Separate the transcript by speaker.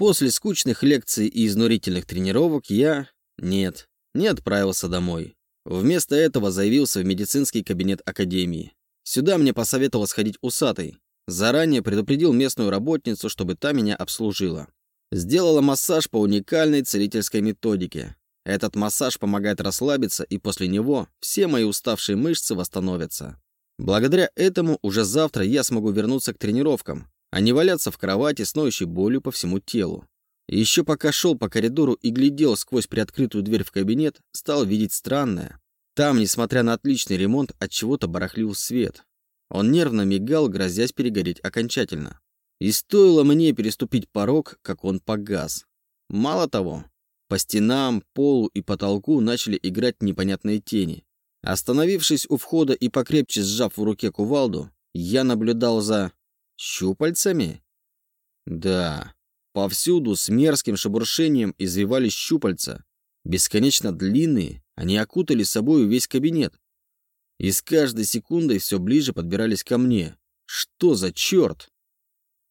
Speaker 1: После скучных лекций и изнурительных тренировок я... Нет, не отправился домой. Вместо этого заявился в медицинский кабинет академии. Сюда мне посоветовал сходить усатый. Заранее предупредил местную работницу, чтобы та меня обслужила. Сделала массаж по уникальной целительской методике. Этот массаж помогает расслабиться, и после него все мои уставшие мышцы восстановятся. Благодаря этому уже завтра я смогу вернуться к тренировкам, а не валяться в кровати с ноющей болью по всему телу. И еще пока шел по коридору и глядел сквозь приоткрытую дверь в кабинет, стал видеть странное. Там, несмотря на отличный ремонт, от чего-то барахлил свет. Он нервно мигал, грозясь перегореть окончательно. И стоило мне переступить порог, как он погас. Мало того, по стенам, полу и потолку начали играть непонятные тени. Остановившись у входа и покрепче сжав в руке кувалду, я наблюдал за... щупальцами? Да, повсюду с мерзким шебуршением извивались щупальца. Бесконечно длинные, они окутали собою весь кабинет. И с каждой секундой все ближе подбирались ко мне. Что за черт?